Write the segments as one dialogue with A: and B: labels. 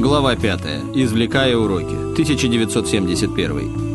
A: Глава 5. Извлекая уроки. 1971.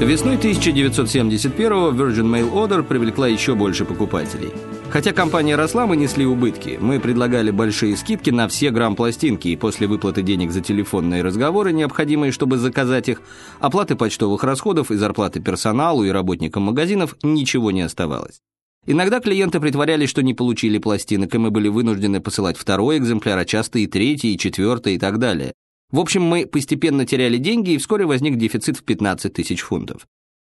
A: Весной 1971-го Virgin Mail Order привлекла еще больше покупателей. Хотя компания росла, мы несли убытки. Мы предлагали большие скидки на все грамм-пластинки, и после выплаты денег за телефонные разговоры, необходимые, чтобы заказать их, оплаты почтовых расходов и зарплаты персоналу и работникам магазинов, ничего не оставалось. Иногда клиенты притворялись, что не получили пластинок, и мы были вынуждены посылать второй экземпляр, а часто и третий, и четвертый, и так далее. В общем, мы постепенно теряли деньги, и вскоре возник дефицит в 15 тысяч фунтов.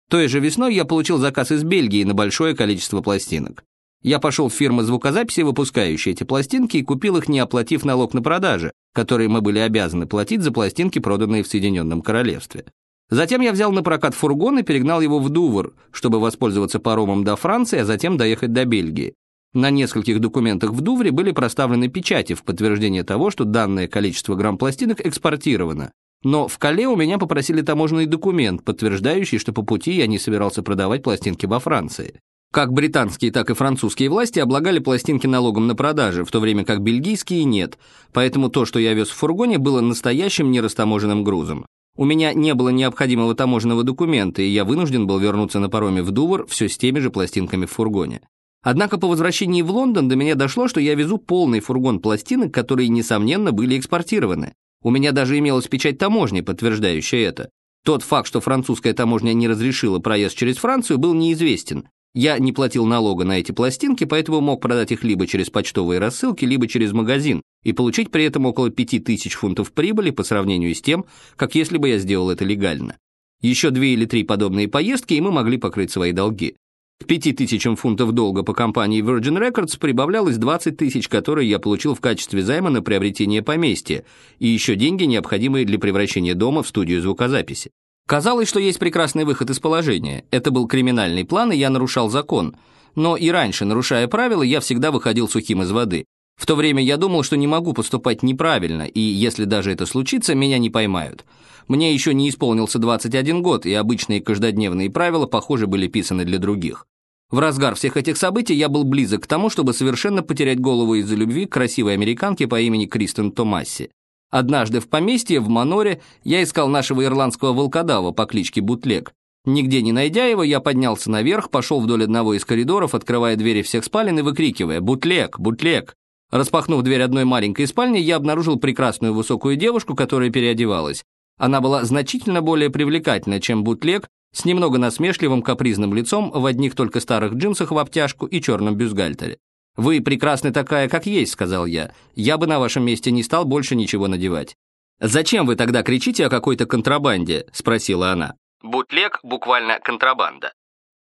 A: Той же весной я получил заказ из Бельгии на большое количество пластинок. Я пошел в фирму звукозаписи, выпускающие эти пластинки, и купил их, не оплатив налог на продажи, который мы были обязаны платить за пластинки, проданные в Соединенном Королевстве. Затем я взял на прокат фургон и перегнал его в Дувр, чтобы воспользоваться паромом до Франции, а затем доехать до Бельгии. На нескольких документах в Дувре были проставлены печати в подтверждение того, что данное количество грамм пластинок экспортировано. Но в Кале у меня попросили таможенный документ, подтверждающий, что по пути я не собирался продавать пластинки во Франции. Как британские, так и французские власти облагали пластинки налогом на продажи, в то время как бельгийские нет, поэтому то, что я вез в фургоне, было настоящим нерастаможенным грузом. У меня не было необходимого таможенного документа, и я вынужден был вернуться на пароме в Дувр все с теми же пластинками в фургоне. Однако по возвращении в Лондон до меня дошло, что я везу полный фургон пластинок, которые, несомненно, были экспортированы. У меня даже имелась печать таможни, подтверждающая это. Тот факт, что французская таможня не разрешила проезд через Францию, был неизвестен. Я не платил налога на эти пластинки, поэтому мог продать их либо через почтовые рассылки, либо через магазин, и получить при этом около 5000 фунтов прибыли по сравнению с тем, как если бы я сделал это легально. Еще две или три подобные поездки, и мы могли покрыть свои долги. К пяти тысячам фунтов долга по компании Virgin Records прибавлялось 20 тысяч, которые я получил в качестве займа на приобретение поместья, и еще деньги, необходимые для превращения дома в студию звукозаписи. Казалось, что есть прекрасный выход из положения. Это был криминальный план, и я нарушал закон. Но и раньше, нарушая правила, я всегда выходил сухим из воды. В то время я думал, что не могу поступать неправильно, и если даже это случится, меня не поймают. Мне еще не исполнился 21 год, и обычные каждодневные правила, похоже, были писаны для других. В разгар всех этих событий я был близок к тому, чтобы совершенно потерять голову из-за любви к красивой американке по имени Кристен Томасси. Однажды в поместье в Маноре я искал нашего ирландского волкодава по кличке Бутлег. Нигде не найдя его, я поднялся наверх, пошел вдоль одного из коридоров, открывая двери всех спален и выкрикивая «Бутлег! Бутлег!». Распахнув дверь одной маленькой спальни, я обнаружил прекрасную высокую девушку, которая переодевалась. Она была значительно более привлекательна, чем бутлег, с немного насмешливым капризным лицом в одних только старых джинсах в обтяжку и черном бюстгальтере. «Вы прекрасны такая, как есть», — сказал я. «Я бы на вашем месте не стал больше ничего надевать». «Зачем вы тогда кричите о какой-то контрабанде?» — спросила она. «Бутлег» буквально «контрабанда».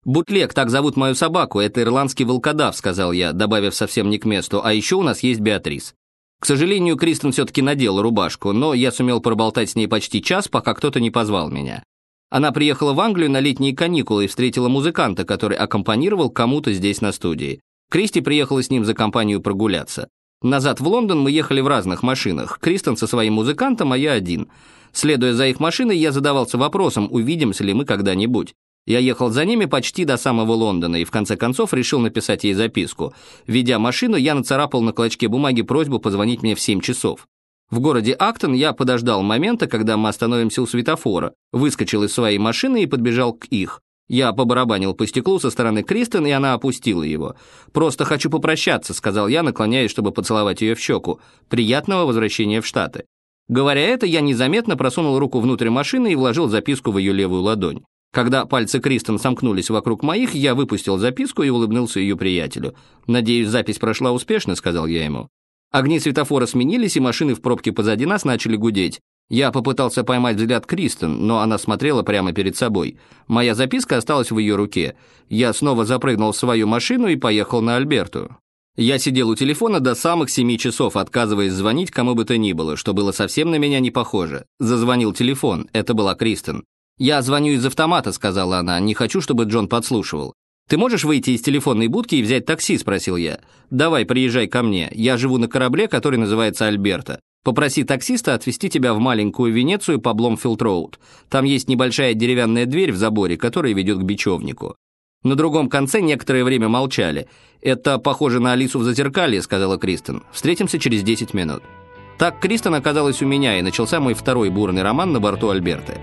A: «Бутлег, так зовут мою собаку, это ирландский волкодав», — сказал я, добавив совсем не к месту, «а еще у нас есть Беатрис». К сожалению, Кристен все-таки надела рубашку, но я сумел проболтать с ней почти час, пока кто-то не позвал меня. Она приехала в Англию на летние каникулы и встретила музыканта, который аккомпанировал кому-то здесь на студии. Кристи приехала с ним за компанию прогуляться. Назад в Лондон мы ехали в разных машинах. Кристен со своим музыкантом, а я один. Следуя за их машиной, я задавался вопросом, увидимся ли мы когда-нибудь. Я ехал за ними почти до самого Лондона и в конце концов решил написать ей записку. Ведя машину, я нацарапал на клочке бумаги просьбу позвонить мне в 7 часов. В городе Актон я подождал момента, когда мы остановимся у светофора, выскочил из своей машины и подбежал к их. Я побарабанил по стеклу со стороны Кристен, и она опустила его. «Просто хочу попрощаться», — сказал я, наклоняясь, чтобы поцеловать ее в щеку. «Приятного возвращения в Штаты». Говоря это, я незаметно просунул руку внутрь машины и вложил записку в ее левую ладонь. Когда пальцы Кристен сомкнулись вокруг моих, я выпустил записку и улыбнулся ее приятелю. «Надеюсь, запись прошла успешно», — сказал я ему. Огни светофора сменились, и машины в пробке позади нас начали гудеть. Я попытался поймать взгляд Кристен, но она смотрела прямо перед собой. Моя записка осталась в ее руке. Я снова запрыгнул в свою машину и поехал на Альберту. Я сидел у телефона до самых семи часов, отказываясь звонить кому бы то ни было, что было совсем на меня не похоже. Зазвонил телефон, это была Кристен. «Я звоню из автомата», — сказала она, — «не хочу, чтобы Джон подслушивал». «Ты можешь выйти из телефонной будки и взять такси?» — спросил я. «Давай, приезжай ко мне. Я живу на корабле, который называется Альберта. Попроси таксиста отвезти тебя в маленькую Венецию по Бломфилд-Роуд. Там есть небольшая деревянная дверь в заборе, которая ведет к бечевнику». На другом конце некоторое время молчали. «Это похоже на Алису в зазеркалье», — сказала Кристен. «Встретимся через 10 минут». Так Кристен оказалась у меня, и начался мой второй бурный роман на борту Альберты.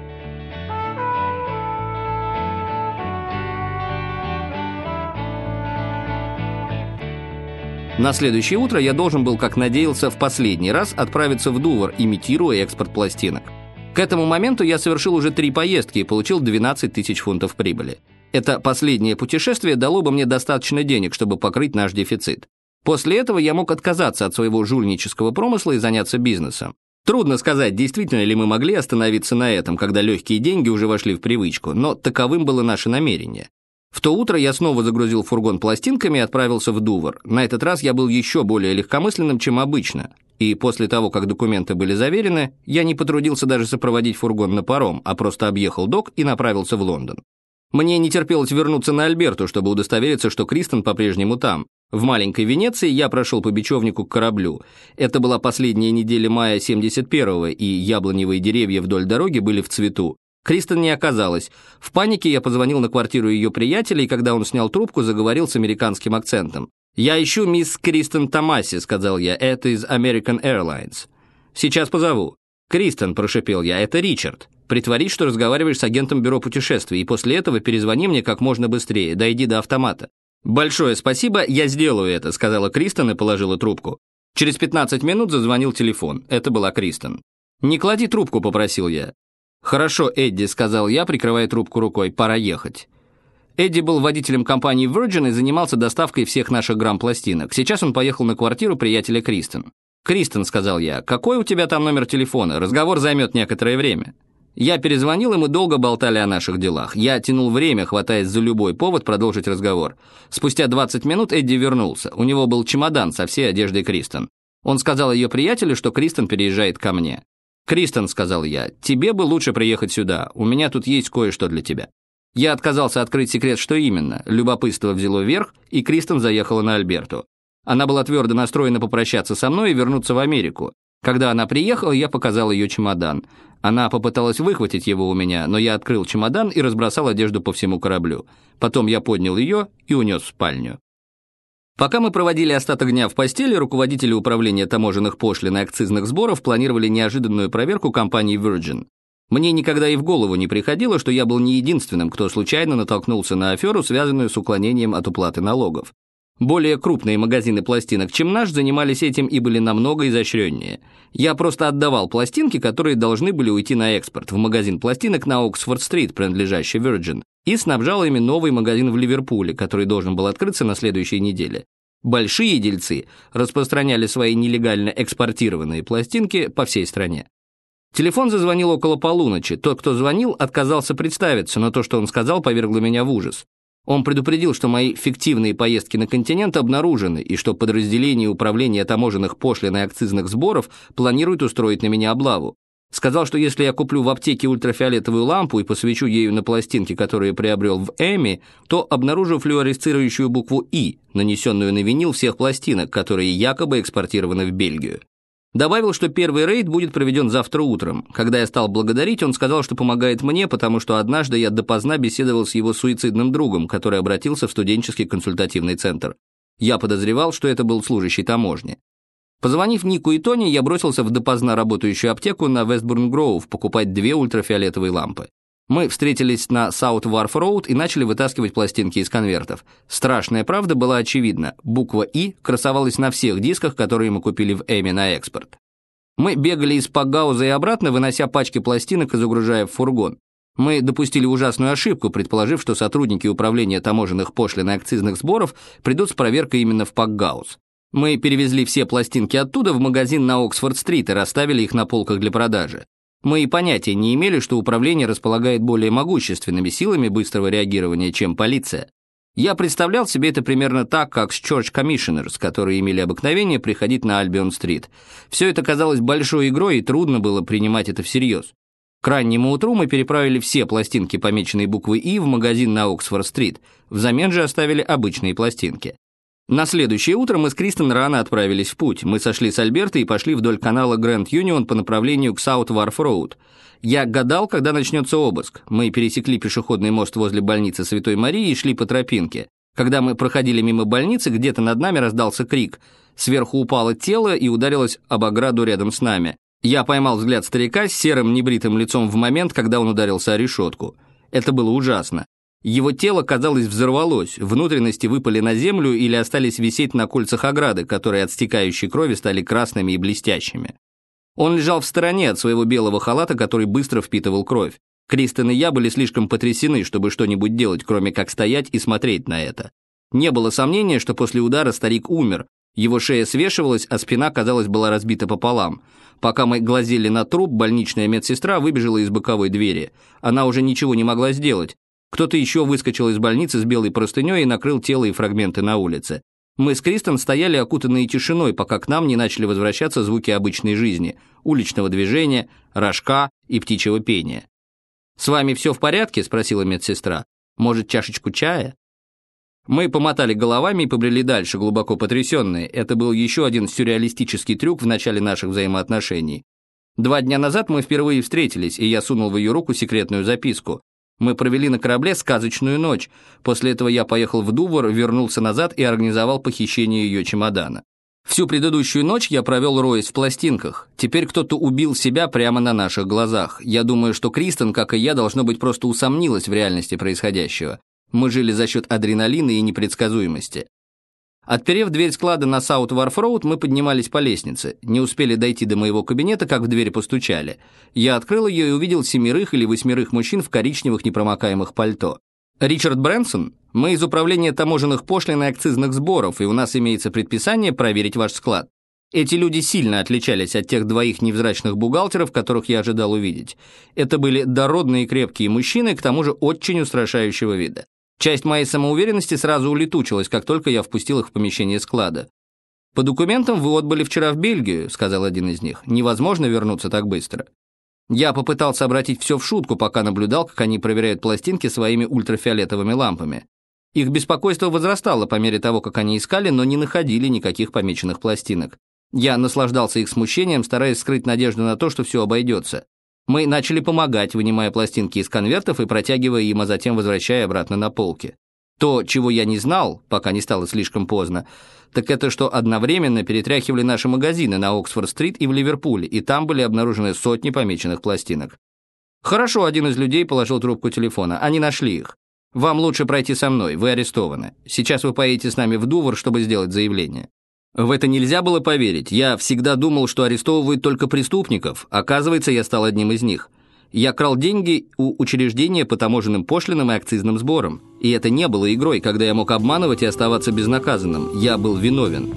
A: На следующее утро я должен был, как надеялся, в последний раз отправиться в Дувр, имитируя экспорт пластинок. К этому моменту я совершил уже три поездки и получил 12 тысяч фунтов прибыли. Это последнее путешествие дало бы мне достаточно денег, чтобы покрыть наш дефицит. После этого я мог отказаться от своего жульнического промысла и заняться бизнесом. Трудно сказать, действительно ли мы могли остановиться на этом, когда легкие деньги уже вошли в привычку, но таковым было наше намерение. В то утро я снова загрузил фургон пластинками и отправился в Дувр. На этот раз я был еще более легкомысленным, чем обычно. И после того, как документы были заверены, я не потрудился даже сопроводить фургон на паром, а просто объехал док и направился в Лондон. Мне не терпелось вернуться на Альберту, чтобы удостовериться, что Кристен по-прежнему там. В маленькой Венеции я прошел по бечевнику к кораблю. Это была последняя неделя мая 71-го, и яблоневые деревья вдоль дороги были в цвету. Кристен не оказалась. В панике я позвонил на квартиру ее приятеля, и когда он снял трубку, заговорил с американским акцентом. «Я ищу мисс Кристен Томаси», — сказал я, — «это из American Airlines». «Сейчас позову». «Кристен», — прошипел я, — «это Ричард. Притворись, что разговариваешь с агентом бюро путешествий, и после этого перезвони мне как можно быстрее, дойди до автомата». «Большое спасибо, я сделаю это», — сказала Кристен и положила трубку. Через 15 минут зазвонил телефон. Это была Кристен. «Не клади трубку», — попросил я. «Хорошо, Эдди», — сказал я, прикрывая трубку рукой, — «пора ехать». Эдди был водителем компании Virgin и занимался доставкой всех наших грамм-пластинок. Сейчас он поехал на квартиру приятеля Кристен. «Кристен», — сказал я, — «какой у тебя там номер телефона? Разговор займет некоторое время». Я перезвонил, и мы долго болтали о наших делах. Я тянул время, хватаясь за любой повод продолжить разговор. Спустя 20 минут Эдди вернулся. У него был чемодан со всей одеждой Кристен. Он сказал ее приятелю, что Кристен переезжает ко мне. «Кристен», — сказал я, — «тебе бы лучше приехать сюда. У меня тут есть кое-что для тебя». Я отказался открыть секрет, что именно. Любопытство взяло верх, и Кристен заехала на Альберту. Она была твердо настроена попрощаться со мной и вернуться в Америку. Когда она приехала, я показал ее чемодан. Она попыталась выхватить его у меня, но я открыл чемодан и разбросал одежду по всему кораблю. Потом я поднял ее и унес в спальню. Пока мы проводили остаток дня в постели, руководители управления таможенных пошлин и акцизных сборов планировали неожиданную проверку компании Virgin. Мне никогда и в голову не приходило, что я был не единственным, кто случайно натолкнулся на аферу, связанную с уклонением от уплаты налогов. Более крупные магазины пластинок, чем наш, занимались этим и были намного изощреннее. Я просто отдавал пластинки, которые должны были уйти на экспорт, в магазин пластинок на Оксфорд-стрит, принадлежащий Virgin, и снабжал ими новый магазин в Ливерпуле, который должен был открыться на следующей неделе. Большие дельцы распространяли свои нелегально экспортированные пластинки по всей стране. Телефон зазвонил около полуночи. Тот, кто звонил, отказался представиться, но то, что он сказал, повергло меня в ужас. Он предупредил, что мои фиктивные поездки на континент обнаружены и что подразделение управления таможенных пошлин и акцизных сборов планирует устроить на меня облаву. Сказал, что если я куплю в аптеке ультрафиолетовую лампу и посвечу ею на пластинки, которые приобрел в Эми, то обнаружу флюоресцирующую букву «И», нанесенную на винил всех пластинок, которые якобы экспортированы в Бельгию. Добавил, что первый рейд будет проведен завтра утром. Когда я стал благодарить, он сказал, что помогает мне, потому что однажды я допоздна беседовал с его суицидным другом, который обратился в студенческий консультативный центр. Я подозревал, что это был служащий таможни. Позвонив Нику и Тони, я бросился в допоздна работающую аптеку на Вестбурн-Гроув покупать две ультрафиолетовые лампы. Мы встретились на Саут Варф Роуд и начали вытаскивать пластинки из конвертов. Страшная правда была очевидна. Буква «И» красовалась на всех дисках, которые мы купили в Эми на экспорт. Мы бегали из Пагауза и обратно, вынося пачки пластинок и загружая в фургон. Мы допустили ужасную ошибку, предположив, что сотрудники управления таможенных пошлин и акцизных сборов придут с проверкой именно в Пакгаус. Мы перевезли все пластинки оттуда в магазин на Оксфорд-стрит и расставили их на полках для продажи. Мы и понятия не имели, что управление располагает более могущественными силами быстрого реагирования, чем полиция. Я представлял себе это примерно так, как с Church Commissioners, которые имели обыкновение приходить на Альбион-стрит. Все это казалось большой игрой, и трудно было принимать это всерьез. К раннему утру мы переправили все пластинки, помеченные буквой «И», в магазин на Оксфорд-стрит. Взамен же оставили обычные пластинки. На следующее утро мы с Кристен рано отправились в путь. Мы сошли с Альберта и пошли вдоль канала Грэнд Юнион по направлению к Саут Варф Роуд. Я гадал, когда начнется обыск. Мы пересекли пешеходный мост возле больницы Святой Марии и шли по тропинке. Когда мы проходили мимо больницы, где-то над нами раздался крик. Сверху упало тело и ударилось об ограду рядом с нами. Я поймал взгляд старика с серым небритым лицом в момент, когда он ударился о решетку. Это было ужасно. Его тело, казалось, взорвалось, внутренности выпали на землю или остались висеть на кольцах ограды, которые от стекающей крови стали красными и блестящими. Он лежал в стороне от своего белого халата, который быстро впитывал кровь. Кристен и я были слишком потрясены, чтобы что-нибудь делать, кроме как стоять и смотреть на это. Не было сомнения, что после удара старик умер. Его шея свешивалась, а спина, казалось, была разбита пополам. Пока мы глазели на труп, больничная медсестра выбежала из боковой двери. Она уже ничего не могла сделать. Кто-то еще выскочил из больницы с белой простыней и накрыл тело и фрагменты на улице. Мы с Кристом стояли окутанные тишиной, пока к нам не начали возвращаться звуки обычной жизни, уличного движения, рожка и птичьего пения. «С вами все в порядке?» – спросила медсестра. «Может, чашечку чая?» Мы помотали головами и побрели дальше, глубоко потрясенные. Это был еще один сюрреалистический трюк в начале наших взаимоотношений. Два дня назад мы впервые встретились, и я сунул в ее руку секретную записку. Мы провели на корабле сказочную ночь. После этого я поехал в Дувр, вернулся назад и организовал похищение ее чемодана. Всю предыдущую ночь я провел роясь в пластинках. Теперь кто-то убил себя прямо на наших глазах. Я думаю, что Кристен, как и я, должно быть, просто усомнилась в реальности происходящего. Мы жили за счет адреналина и непредсказуемости. Отперев дверь склада на Саут Варфроуд, мы поднимались по лестнице. Не успели дойти до моего кабинета, как в дверь постучали. Я открыл ее и увидел семерых или восьмерых мужчин в коричневых непромокаемых пальто. Ричард Брэнсон, мы из управления таможенных пошлин и акцизных сборов, и у нас имеется предписание проверить ваш склад. Эти люди сильно отличались от тех двоих невзрачных бухгалтеров, которых я ожидал увидеть. Это были дородные крепкие мужчины, к тому же очень устрашающего вида. Часть моей самоуверенности сразу улетучилась, как только я впустил их в помещение склада. «По документам вы отбыли вчера в Бельгию», — сказал один из них. «Невозможно вернуться так быстро». Я попытался обратить все в шутку, пока наблюдал, как они проверяют пластинки своими ультрафиолетовыми лампами. Их беспокойство возрастало по мере того, как они искали, но не находили никаких помеченных пластинок. Я наслаждался их смущением, стараясь скрыть надежду на то, что все обойдется. Мы начали помогать, вынимая пластинки из конвертов и протягивая им, а затем возвращая обратно на полки. То, чего я не знал, пока не стало слишком поздно, так это что одновременно перетряхивали наши магазины на Оксфорд-стрит и в Ливерпуле, и там были обнаружены сотни помеченных пластинок. Хорошо, один из людей положил трубку телефона. Они нашли их. Вам лучше пройти со мной, вы арестованы. Сейчас вы поедете с нами в Дувр, чтобы сделать заявление. В это нельзя было поверить. Я всегда думал, что арестовывают только преступников. Оказывается, я стал одним из них. Я крал деньги у учреждения по таможенным пошлинам и акцизным сборам. И это не было игрой, когда я мог обманывать и оставаться безнаказанным. Я был виновен.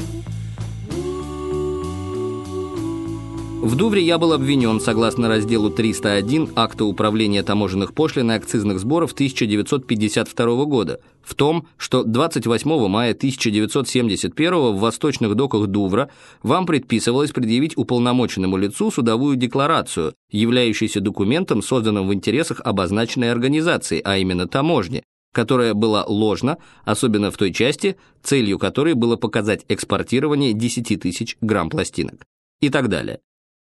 A: В Дувре я был обвинен, согласно разделу 301 Акта управления таможенных пошлин и акцизных сборов 1952 года, в том, что 28 мая 1971 в восточных доках Дувра вам предписывалось предъявить уполномоченному лицу судовую декларацию, являющуюся документом, созданным в интересах обозначенной организации, а именно таможни, которая была ложна, особенно в той части, целью которой было показать экспортирование 10 тысяч грамм пластинок и так далее.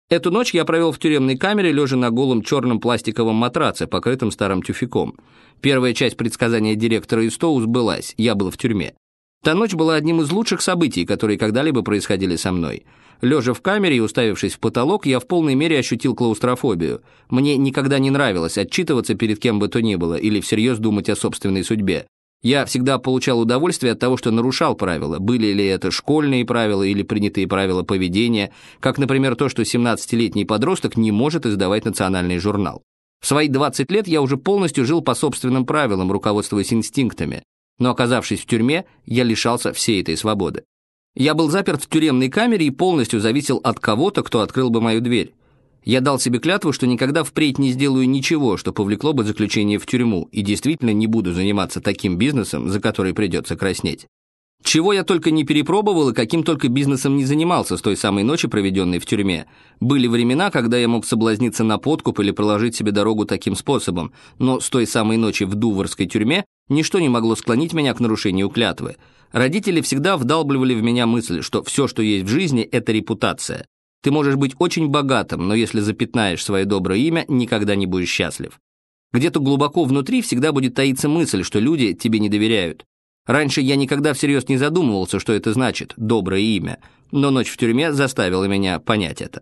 A: Эту ночь я провел в тюремной камере, лежа на голом черном пластиковом матраце, покрытом старым тюфяком. Первая часть предсказания директора из Стоу сбылась, я был в тюрьме. Та ночь была одним из лучших событий, которые когда-либо происходили со мной. Лежа в камере и уставившись в потолок, я в полной мере ощутил клаустрофобию. Мне никогда не нравилось отчитываться перед кем бы то ни было или всерьез думать о собственной судьбе. Я всегда получал удовольствие от того, что нарушал правила, были ли это школьные правила или принятые правила поведения, как, например, то, что 17-летний подросток не может издавать национальный журнал. В свои 20 лет я уже полностью жил по собственным правилам, руководствуясь инстинктами, но оказавшись в тюрьме, я лишался всей этой свободы. Я был заперт в тюремной камере и полностью зависел от кого-то, кто открыл бы мою дверь. Я дал себе клятву, что никогда впредь не сделаю ничего, что повлекло бы заключение в тюрьму, и действительно не буду заниматься таким бизнесом, за который придется краснеть. Чего я только не перепробовал и каким только бизнесом не занимался с той самой ночи, проведенной в тюрьме. Были времена, когда я мог соблазниться на подкуп или проложить себе дорогу таким способом, но с той самой ночи в Дуварской тюрьме ничто не могло склонить меня к нарушению клятвы. Родители всегда вдалбливали в меня мысль, что все, что есть в жизни, это репутация. Ты можешь быть очень богатым, но если запятнаешь свое доброе имя, никогда не будешь счастлив. Где-то глубоко внутри всегда будет таиться мысль, что люди тебе не доверяют. Раньше я никогда всерьез не задумывался, что это значит «доброе имя», но ночь в тюрьме заставила меня понять это.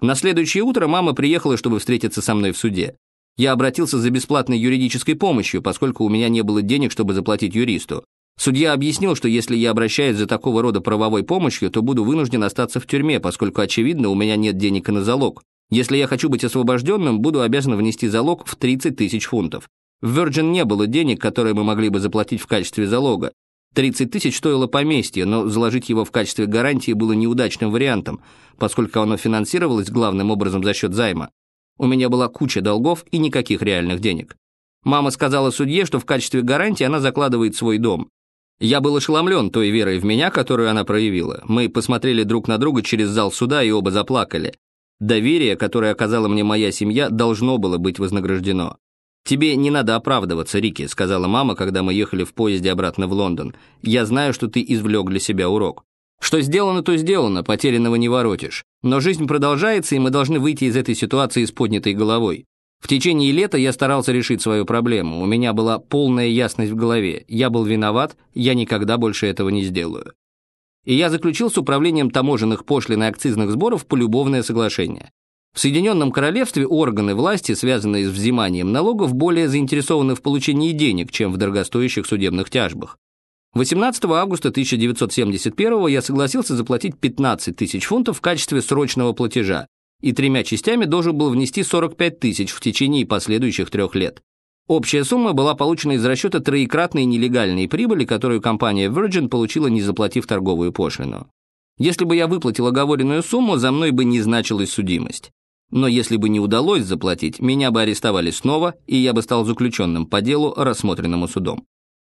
A: На следующее утро мама приехала, чтобы встретиться со мной в суде. Я обратился за бесплатной юридической помощью, поскольку у меня не было денег, чтобы заплатить юристу. Судья объяснил, что если я обращаюсь за такого рода правовой помощью, то буду вынужден остаться в тюрьме, поскольку, очевидно, у меня нет денег и на залог. Если я хочу быть освобожденным, буду обязан внести залог в 30 тысяч фунтов. В Virgin не было денег, которые мы могли бы заплатить в качестве залога. 30 тысяч стоило поместье, но заложить его в качестве гарантии было неудачным вариантом, поскольку оно финансировалось главным образом за счет займа. У меня была куча долгов и никаких реальных денег. Мама сказала судье, что в качестве гарантии она закладывает свой дом. Я был ошеломлен той верой в меня, которую она проявила. Мы посмотрели друг на друга через зал суда и оба заплакали. Доверие, которое оказала мне моя семья, должно было быть вознаграждено. «Тебе не надо оправдываться, Рики», — сказала мама, когда мы ехали в поезде обратно в Лондон. «Я знаю, что ты извлек для себя урок. Что сделано, то сделано, потерянного не воротишь. Но жизнь продолжается, и мы должны выйти из этой ситуации с поднятой головой. В течение лета я старался решить свою проблему. У меня была полная ясность в голове. Я был виноват, я никогда больше этого не сделаю. И я заключил с управлением таможенных пошлин и акцизных сборов полюбовное соглашение. В Соединенном Королевстве органы власти, связанные с взиманием налогов, более заинтересованы в получении денег, чем в дорогостоящих судебных тяжбах. 18 августа 1971 я согласился заплатить 15 тысяч фунтов в качестве срочного платежа, и тремя частями должен был внести 45 тысяч в течение последующих трех лет. Общая сумма была получена из расчета троекратной нелегальной прибыли, которую компания Virgin получила, не заплатив торговую пошлину. Если бы я выплатил оговоренную сумму, за мной бы не значилась судимость. Но если бы не удалось заплатить, меня бы арестовали снова, и я бы стал заключенным по делу, рассмотренному судом.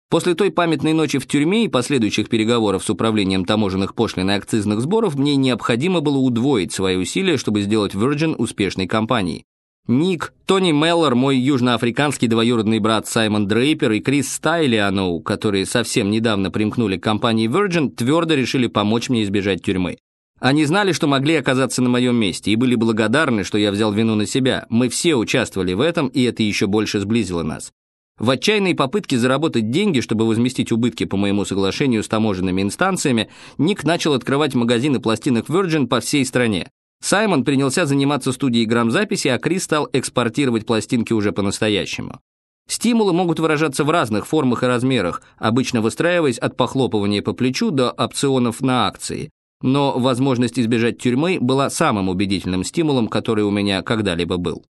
A: После той памятной ночи в тюрьме и последующих переговоров с управлением таможенных пошлин и акцизных сборов мне необходимо было удвоить свои усилия, чтобы сделать Virgin успешной компанией. Ник, Тони Меллор, мой южноафриканский двоюродный брат Саймон Дрейпер и Крис Стайлианоу, которые совсем недавно примкнули к компании Virgin, твердо решили помочь мне избежать тюрьмы. Они знали, что могли оказаться на моем месте, и были благодарны, что я взял вину на себя. Мы все участвовали в этом, и это еще больше сблизило нас. В отчаянной попытке заработать деньги, чтобы возместить убытки по моему соглашению с таможенными инстанциями, Ник начал открывать магазины пластинок Virgin по всей стране. Саймон принялся заниматься студией грамзаписи, а Крис стал экспортировать пластинки уже по-настоящему. Стимулы могут выражаться в разных формах и размерах, обычно выстраиваясь от похлопывания по плечу до опционов на акции. Но возможность избежать тюрьмы была самым убедительным стимулом, который у меня когда-либо был.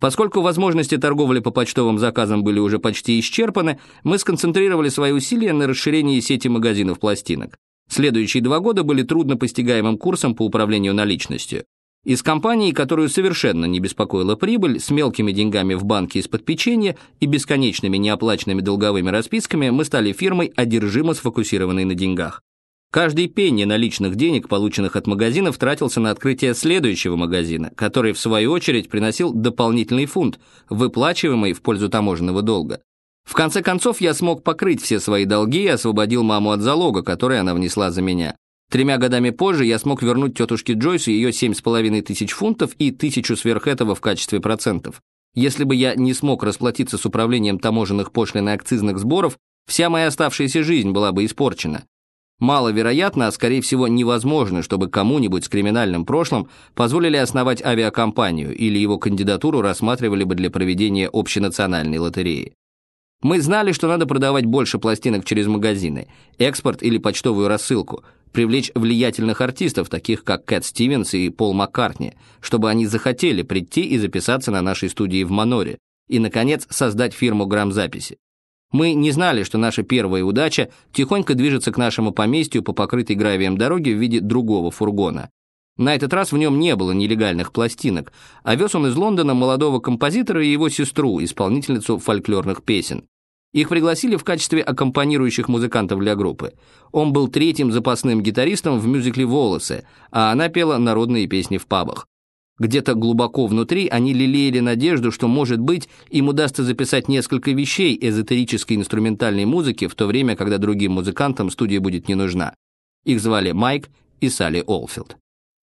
A: Поскольку возможности торговли по почтовым заказам были уже почти исчерпаны, мы сконцентрировали свои усилия на расширении сети магазинов пластинок. Следующие два года были трудно постигаемым курсом по управлению наличностью. Из компании, которую совершенно не беспокоила прибыль, с мелкими деньгами в банке из-под печенья и бесконечными неоплаченными долговыми расписками, мы стали фирмой, одержимо сфокусированной на деньгах. Каждый пенни наличных денег, полученных от магазинов, тратился на открытие следующего магазина, который, в свою очередь, приносил дополнительный фунт, выплачиваемый в пользу таможенного долга. В конце концов, я смог покрыть все свои долги и освободил маму от залога, который она внесла за меня. Тремя годами позже я смог вернуть тетушке Джойсу ее семь с половиной тысяч фунтов и тысячу сверх этого в качестве процентов. Если бы я не смог расплатиться с управлением таможенных пошлин и акцизных сборов, вся моя оставшаяся жизнь была бы испорчена. Маловероятно, а скорее всего невозможно, чтобы кому-нибудь с криминальным прошлым позволили основать авиакомпанию или его кандидатуру рассматривали бы для проведения общенациональной лотереи. Мы знали, что надо продавать больше пластинок через магазины, экспорт или почтовую рассылку, привлечь влиятельных артистов, таких как Кэт Стивенс и Пол Маккартни, чтобы они захотели прийти и записаться на нашей студии в Маноре, и, наконец, создать фирму грамзаписи. Мы не знали, что наша первая удача тихонько движется к нашему поместью по покрытой гравием дороге в виде другого фургона. На этот раз в нем не было нелегальных пластинок, а вез он из Лондона молодого композитора и его сестру, исполнительницу фольклорных песен. Их пригласили в качестве аккомпанирующих музыкантов для группы. Он был третьим запасным гитаристом в мюзикле «Волосы», а она пела народные песни в пабах. Где-то глубоко внутри они лелеяли надежду, что, может быть, им удастся записать несколько вещей эзотерической инструментальной музыки в то время, когда другим музыкантам студия будет не нужна. Их звали Майк и Салли Олфилд.